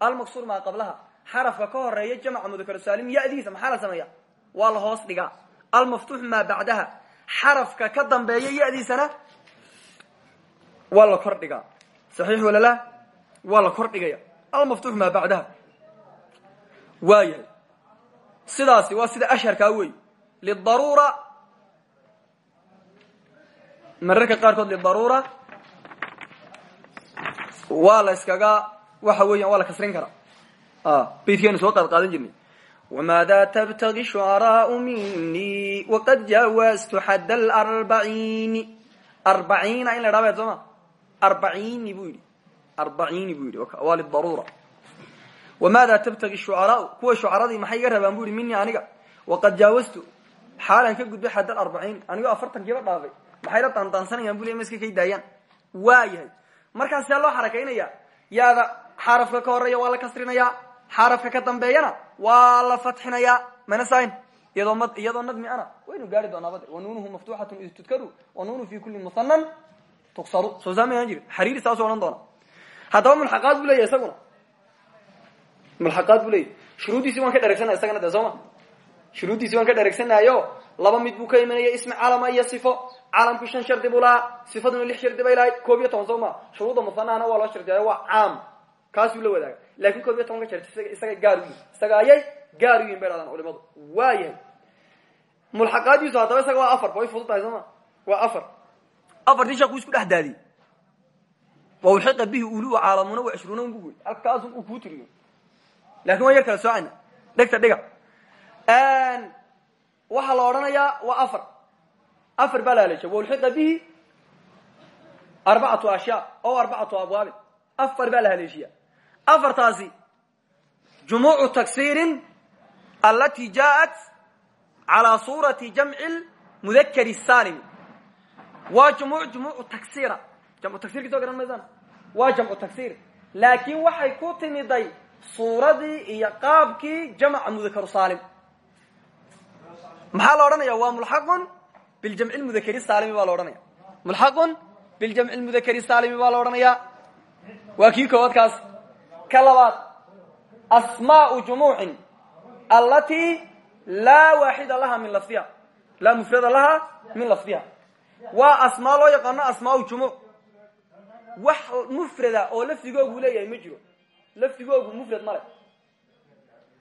Almaqsuur maa qablaha. Xarafka ka horreeya jamca mudakar saalim yadiisa maxaa la sameeya waa la hoos dhigaa. Almaftuux maa bacdaha. Xarafka ka dambeeya yadiisana waa la kor dhigaa. Saxiix walala waa la kor dhigaya. Almaftuux maa bacdaha. Waa yahay. Sidaasi waa sida asharkaa wey lidaruura mararka qaarkood lidaruura waa la iskaga waxa weeyan waa la kasrin karaa beydkeenu soo qaad qaadan jirnay wmaada tabtagi shucaraau mini waqad jaawastu xadd alarbaciini arbaciina in la dhaha bed sooma arbaciini buu yidhi. Arbaciini buu yidhi. Wamaada tabtagi shucaraau kuwa shucaradii maxay iga rabaan bu aniga. Waqad jaawastu xaalan ka gudbay xadd alarbaciin anigoo afartankiiba dhaafay. Maxay la daandaansanayaan bu le ma iska kay daayaan waa markaas see loo xarakaynaya yaada xarafka ka horreeya waa la kasrinaya xarafka ka dambeeyana waa la fatxinaya. Mana sain iyadoo m nadmi ana waynu gaari doonaa bade wanuunuhu maftuxatun id tudkaru wanuunu fi kuli musanan tuksaru soo saamayan jiri xariiri saasoo odhan doona. Haddaba mulxaqaad bu leyahy isaguna. Mulxaqaad bu leyahy shuruuddiisi waan ka dheregsanaya isagana de shuruuddiisi waan ka dheregsanayo laba mid buu ka imanaya ismi calama iyo sifo. Calamku shan shardi buu lahaa sifaduna lix shardi bay lahay koob iyo toban soo ma. Shuruudda musanahana waa loo shardiyayo waa caam. Kaasuu la wadaaga. Lakin koob iyo tobanka shardi isaga gaar u yihiin isaga ayay gaar u yihiin bay dhahdaan culimadu. Waa yahay mulxaqaadiisu haddaba isaga waa afar way fudud tahay soo ma. Waa afar. Afartii sheekuu isku dhex daadiyey wa ulxiqa bihi ulu caalamuna wa cishruuna un bu wey halkaasun uu kuu tiriyo. Lakin waan yar kala soocayna dhegta dhiga waxaa la odhanayaa waa afar. Afar baa la haleesha waulxiqa bihi arbacatu ashyaa o arbacatu abwaabin afar baa la haleeshiya afartaasi jumuucu taksiirin alati jaaءat calى suurati jamci mudakari saalimi waa jumuc jumuucu taksiira jamcu taksirki soo garan maysaan? Waa jamcu taksiir laakiin waxay ku timiday suuradii iyo qaabkii jamca mudakaru saalim maxaa la odhanaya waa mulxaqun biljamci mudakari saalimi baa la odhanaya mulxaqun biljamci mudakari saalimi baa la odhanaya waa kii koowaad kaas ka labaad asmaau jumuucin allatii laa waaxida laha min lafdiha. Laa mufrada laha min lafdiha. Waa asmaa loo yaqaano asmaau jumuuc. Wax mufrada oo lafdigoogu leeyahay ma jiro. Lafdigoogu mufrad male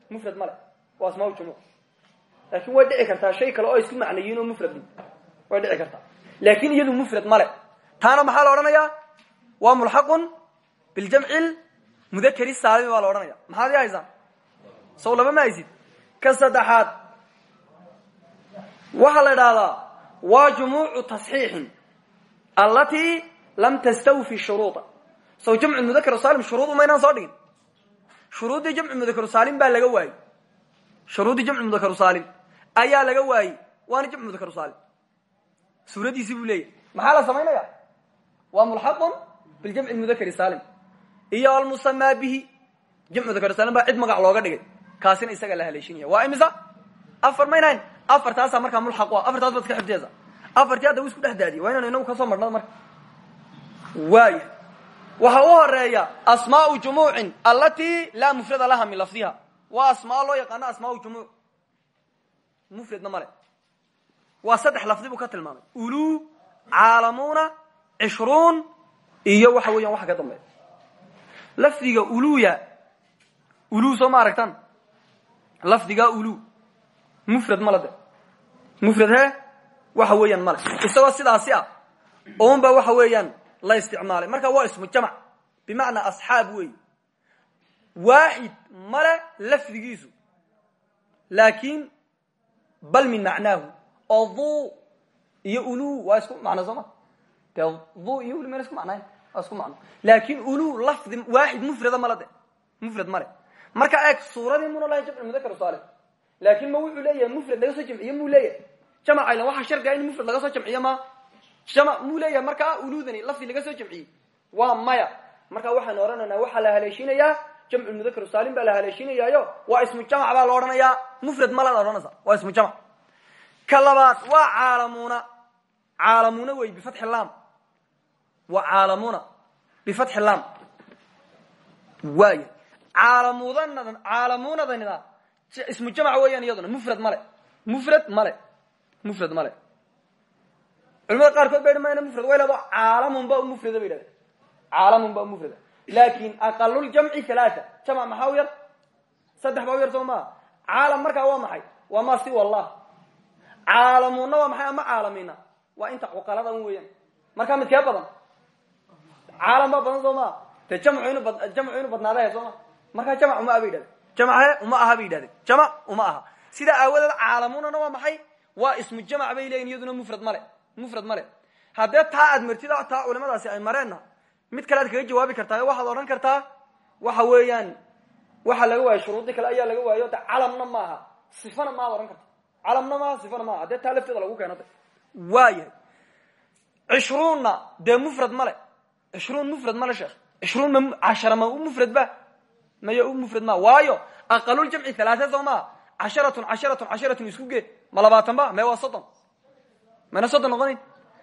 mufrad male waa asmaa jumuuc laakin way dhici kartaa shay kale oo isku macnayiin oo mufrad way dhici kartaa. Laakin iyadu mufrad male taana maxaa la odhanayaa? Waa mulxaqun biljamci mudakari saalimi baa la odhanaya maxaad i haysaan sow laba ma haysid ka saddexaad. Waxaa la idhahdaa waa jumuucu tasxiixin allatii lam tastawfi shuruuda. Saw jamcu mudakar saalim shuruud umaynaan soo dhigin. Shuruuddii jamcu mudakar saalim baa laga waayey shuruuddii jamcu mudakar saalim ayaa laga waayey. Waana jamcu mudakar saalim suuradiisii buu leeyahy maxaa la samaynaya waa mulxaqun biljamci mudakari saalim iyo almusamaa bihi. Jamcu mudakar saalim baa cid magac looga dhigay. Kaasina isaga la haleeshinaya waa imisa? Afar maynahayn afartaasaa markaa mulxaq u ah afartaas baad iska xifdiyaysa afartii hadda wu isku dhex daadiye waa inaynu inagu ka soo marhnada marka. Waaya waxaa u horreeya asmaau jumuucin allatii laa mufrada laha min lafdiha. Waa asmaa loo yaqaano asmaau jumuuc mufradna male. Waa saddex lafdi buu ka tilmaamay. Ulu caalamuuna cishruun iyo waxa weeyaan waxa ka dambeeya. Lafdiga uluya ulu soo ma aragtan lafdiga ulu mufrad male de mufrad he waxa weeyaan male isagoo sidaasi ah oun ba waxa weeyaan la isticmaalay. Marka waa ismu jamc bimacnaa asxaab wey waaxid male lafdigiisu. Laakin bal min macnaahu oo du iyo ulu waa isku macno soo ma dee du iyo ulu mayna isku macnayn waa isku macno laakin ulu lafdi waaxid mufrada male de mufrad male marka eeg suuradii muna lahay jamcu mudakar saalix laakin ma wuxuu leeyahay mufrad laga soo jamciye muu leeyahay jamc aylan waxaa shardiga in mufrad laga soo jamciyo ma jamc muu leeyahay markaa uludani lafdi laga soo jamciyey waa maya marka waxaanu odhanaynaa waxaa la haleeshinayaa jamcu mudakar saalim baa la haleeshinayaayo. Waa ismu jamc baa la odhanayaa. Mufrad malaad odhanaysa. Waa ismu jamc ka labaad waa caalamuna. Caalamuna wey bifatxi lam waa caalamuna. Bifatxi lam waaya caalamudanad caalamunadanida. Ismu jamc weeyaan iyaduna. Mufrad male mufrad male mufrad male culamada qaarkood mayna mufrad. Way leedo caalamun ba mufrada bay yidhahdeen. Caalamun ba mufrada laakin aqaluljamci halaata jamc maxaa u yar? Saddex baa u yar soo maa caalam markaa waa maxay? Waa ma si wallah caalamuna waa maxay ama caalamina waa inta cuqalada un weeyaan. Markaa midkee badan. Caalam baa badan soo maa de jamcu inu bad jamcu inu badnaadahe soo ma markaa jamc uma aha bay yidhahdeen jamce uma aha bay yidhahdeen jamc uma aha. Sidaa aawadeed caalamunana waa maxay? Waa ismu jamc bay leeyihiin iyaduna mufrad male mufrad male haddee taa aad martid taa culimadaasi ay mareenna mid kale aad kaga jawaabi kartaa waxaad odhan kartaa waxa weeyaan waxa laga waayo shuruudi kale ayaa laga waayo de calamna maaha sifana maaad odhan karta. Calamna maaha sifana maaha. Haddee taa lafteeda lagu keeno de waayahay cishruunna dee mufrad male cishruun mufrad male sheekh. Cishruun ma cashara ma mufrad ba? Maya u mufrad ma? Waayo aqaluljamci halaata soo maa casharatun casharatun casharatun isku gee ma labaatan ba? Mee waa soddon. Mayna soddon noqonayn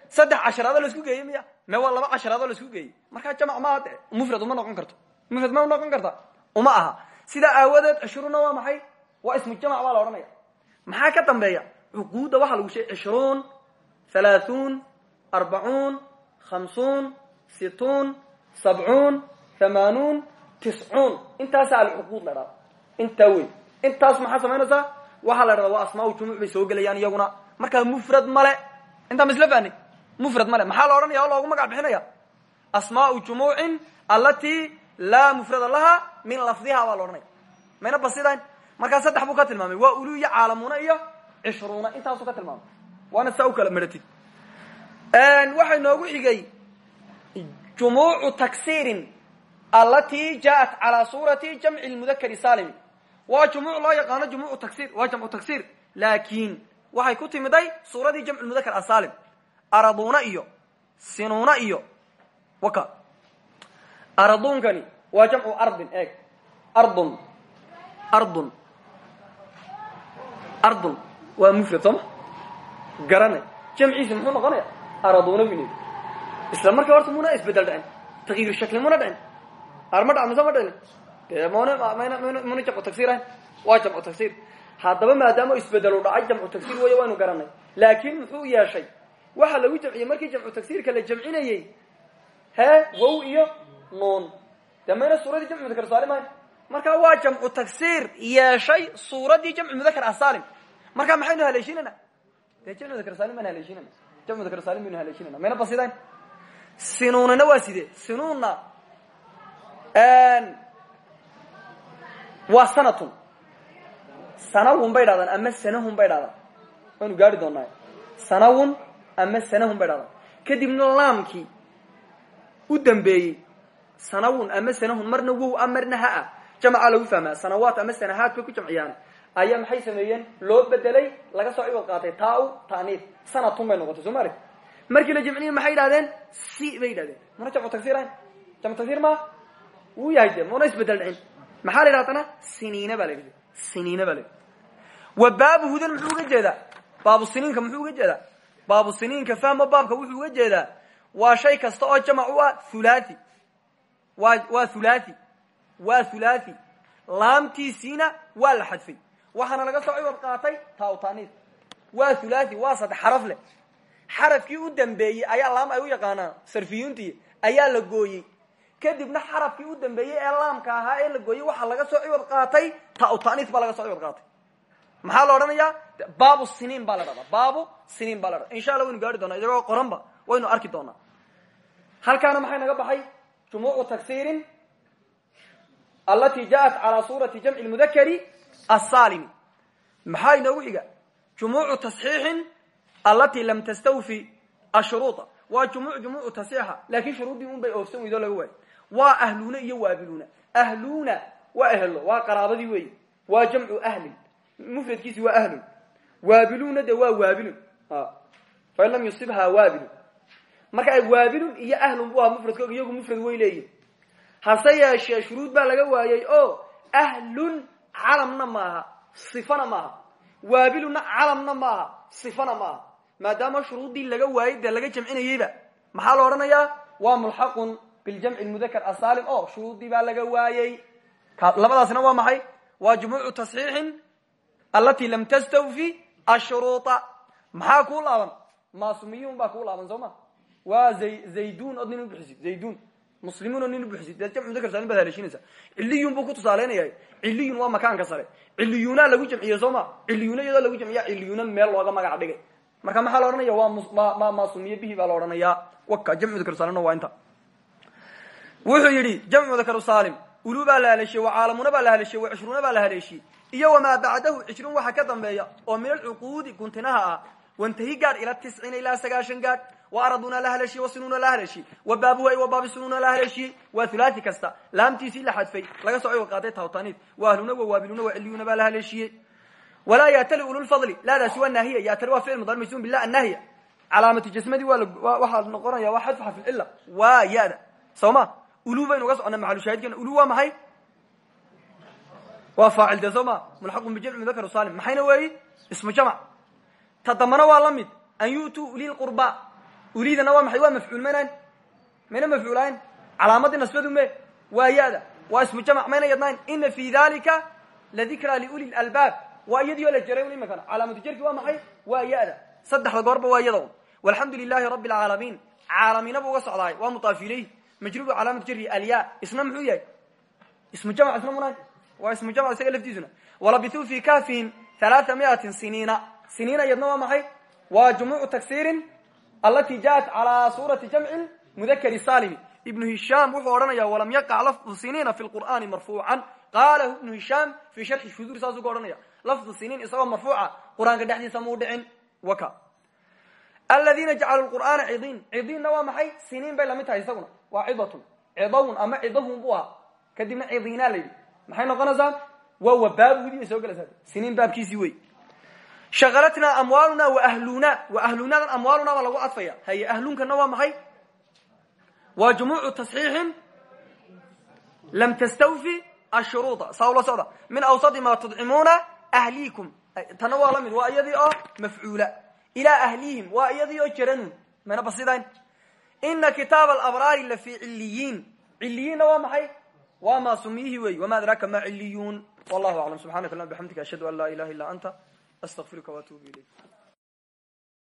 saddex casharaado la isku geeyey miya mee waa laba casharaado la isku geeyey. Markaa jamc maaha de mufrad uma noqon karto. Mufrad ma noqon karta. Uma aha. Sidaa aawadeed cishruunna waa maxay? Waa ismu jamc baa la odhanaya. Maxaa ka dambeeya? Cuquudda waxaa lagu sheegay cishruun halaaثuun arbacuun khamsuun situun sabcuun hamaanuun tiscuun. Intaasaa alcuquud la dhahda intaa wey intaas maxaa samaynaysaa waxaa la dhahda waa asmaa jumuuc bay soo gelayaan iyaguna. Markaa mufrad male intaa ma isla fahni mufrad male maxaa la odhanaya oo loogu magac bixinaya. Asmaau jumuucin allatii laa mufrada laha min lafdiha baa la odhanaya mayna basidayn saddex buu ka tilmaamay. Waa ulu iyo caalamuna iyo cishruuna. Intaasuu ka tilmaamay. Waana saa u kala maratid. Waxay noogu xigay jumuucu taksiirin allatii jaءat calى suurati jamci lmudakari salimi waa jumuuc loo yaqaano jumuucu taksir waa jamcu taksiir. Laakiin waxay ku timiday suuradii jamcu mudakar asalim araduuna iyo sinuuna iyo waka. Araduunkani waa jamcu ardin eeg. Ardun. Ardun. Ardun. Waa mufrad sooma? Garanay jamciisi muxuu noqonaya araduuna bin isla markaa horta muna isbeddel dhicin. Takyiir shakli muna dhicin. Arma dhac mise ma dhicin dee mn muna jamcu tagsiir ahayn? Waa jamcu tagsiir. Haddaba maadaama isbedelu dhacay jamcu tagsiir weeye waynu garanay. Laakiin muxuu yeeshay waxaa lagu jamciyey markii jamcu tagsiirka la jamcinayey hee wow iyo nuun. Dee mayna suuradii jamcu mudakar saalim ahayn waa jamcu tagsiir yeeshay suuradii jamcu mudakar asalim markaa maxaynu haleeshinayna? Jamcu mudakar salim baan jamcu mudakar salim baynu haleeshinayna? Mayna basidayn sinuunina waa sidee? Sinuunna waa sanahun bay ama sanahun bay dhahdaan. Gaari doonaa sanawun ama sanahun bay dhahdaa kadibna laamkii u dambeeyey sanawun ama sanahun marna wow a marna ha ah jamca lagu fahmaa sanawaat ama sanahaad bay ku jamciyaan ayaa maxay sameeyeen? Loo bedelay laga soo ciwad qaatay taa taaniif sanatun bay noqotay soo maarag markii la jamciyey maxay yidhahdeen si bay yidhahdeen mana jamcu tagsiir ahayn jamcu tagsiir maa wuu yahay de mana isbeddel dhicin maxaa la yidhaha dana siniina baa la yidhahda siniina baa la yidhahda wa baabu hudan muxuu uga jeedaa? Baabu siniinka muxuu uga jeedaa baabu siniinka fahma baabka wuxuu uga jeedaa waa shay kasta oo jamac u ah thulathi. Wa waa thulathi. Waa thulathi. Laamtiisiina waa la xadfay. Waxaana laga soo ciwad qaatay taawtaniis waa thulathi waa saddex xaraf leh. Xarafkii u dambeeyey ayaa laam ay u yaqaanaan sarfiyuuntii ayaa la gooyey. Kadibna xarafkii u dambeeyey ee laamka ahaa ee la gooyey waxaa laga soo ciwad qaatay taawtaniis baa laga soo ciwad qaatay maxaa la odhanayaa? Baabu siniin baa la dhahdaa baabu siniin baa la dhada insha allah waynu gaari doonaa iyagoo qoranba waynu arki doonaa. Halkaana maxay naga baxay? Jumuucu tagsiirin alati jaءat calaa suurati jamci mudakari asalimi maxaa inoogu xiga? Jumuucu tasxiixin alati lam tastawfi ashuruuda waa jumuuc jumuucu tasxiixa. Laakiin shuruuddii un bay oofsan weydoo laga waayo waa ahluuna iyo waabiluna ahluna waa ehlo waa qaraabadii weeyi waa jamcu ahlin mufradkiisi waa ahlun. Waabiluna de waa waabilun. Fain lam yusibha waabilun. Marka waabilun iyo ahlun bu aha mufradkooga iyagu mufrad way leeyihiin hase yeeshee shuruud baa laga waayey o ahlun calamna maaha sifana maaha. Waabilunna calamna maaha sifana maaha. Maadaama shuruuddii laga waayey dee laga jamcinayeyba maxaa la odhanayaa? Waa mulxaqun biljamci mudakar asalim o shuruuddii baa laga waayey labadaasna waa alati lam tastawfi ashuruuطa maxaa kuu laaban maasumiyun baa kuu laaban soo ma waa zaydun od nin ubixisid zaydun muslimuun oo nin ubixisid dee jamcu mudakar saalim baad haleeshinaysa ciliyun buu ku tusaaleynayaa ciliyun waa makaanka sare ciliyuna lagu jamciye soo ma ciliyuna iyadoo lagu jamciya ciliyuna meel looga magac dhigay marka maxaa la odhanaya waa maasumiye bihi baa la odhanayaa waka jamcu mudakar saalimna waa inta wuxuu ulu baa la wa caalamuna baa la wa cishruuna baa la iyo wamaa bacdahu cishrun waxa ka dambeeya oo min alcuquudi guntinaha ah wantahi gaadh ila tisciina ilaa sagaashan gaadh wa araduna la haleeshiyey wa sinuuna la haleeshiyey wa baabuwa wa baabi sinuuna la haleeshiyey waa thulathi kasta laamtiisii la xadfay laga soo ciwad qaatay tawtaniid wa ahluna wa waabiluna wa ciliyuna baa la haleeshiyey walaa yaatali ululfadli laadaasi waa naahiya yaatali waa ficil mudar maysuun bilah anaahiya calaamatu jasmadi waa waxaa noqonaya waa xadfu xarfilcila waa ya-da soo ma ulu baynu uga socona maxalushaahidkeena ulu waa maxay waa faacil de soo ma? Mulxaqun bijamci mudakar salim maxayna weeyi? Ismu jamc ta dambana waa la mid. An yu'tuu ulilqurba ulidana waa maxay? Waa mafcuul maynaan mayna mafcuulayn. Calaamadii nasbadu me. Waa ya-da. Waa ismu jamc mayna yadnayn. Ina fi dalika ladikraa liuli lalbaab waa iyadii oo la jeray un imakana calaamatu jerki waa maxay? Waa ya-da. Saddexda goorba waa iyada walxamdu lilahi rabbi alcaalamiin caalamiina bu uga socdaay waa mutaaf ilayh majruuru calaamatu jerki alya isna muxuu yahay? Ismu jamc isna munayn waa ismu jamc isaga laftiisuna. Walabithuu fi kahfihim halaaa miatin siniina. Siniina iyadna waa maxay? Waa jumuucu tagsiirin alati jaءat calى suurati jamci mudakari salimi ibnu hishaam wuxuu odhanaya walam yaqac lafdu siniina fi lqur'ani marfuucan? Qalahu ibnu hishaam fi sharxi shuduur saasuu ka odhanaya lafdu siniin isagoo marfuuca qur'aanka dhexdiisa muu dhicin. Waka. Aladiina jacaluu qur'aana cidiin. Cidiinna waa maxay? Siniin bay la mid tahay isaguna. Waa cidatun. Cidawun ama cidahun bu ahaa. Kadibna cidiinaa la yidhi maxay noqonaysaa? Waa wabaabudi ay soo gelaysaa siniin baabkiisii wey shaqalatnaa amwaaluna wa ahluna wa ahlunadan amwaaluna baa lagu cadfaya haye ahlunkana waa maxay? Waa jumuucu tasxiixin. Lam tastawfi ashuruuda saa ula min awsadi ma tudcimuuna ahliikum. Tana waa la mid. Waa iyadii oo ahlihim. Waa iyadii oo jaranun mayna basidayn ina kitaaba alabraari la fi ciliyiin. Ciliyiinna waa waa maasumiyihii wey wama adraaka ma ciliyuun wallahu aclam subxanaka allahuma bxamdika ashhadu an laa ilaha illa anta astaqfiruka waatuubu ilayk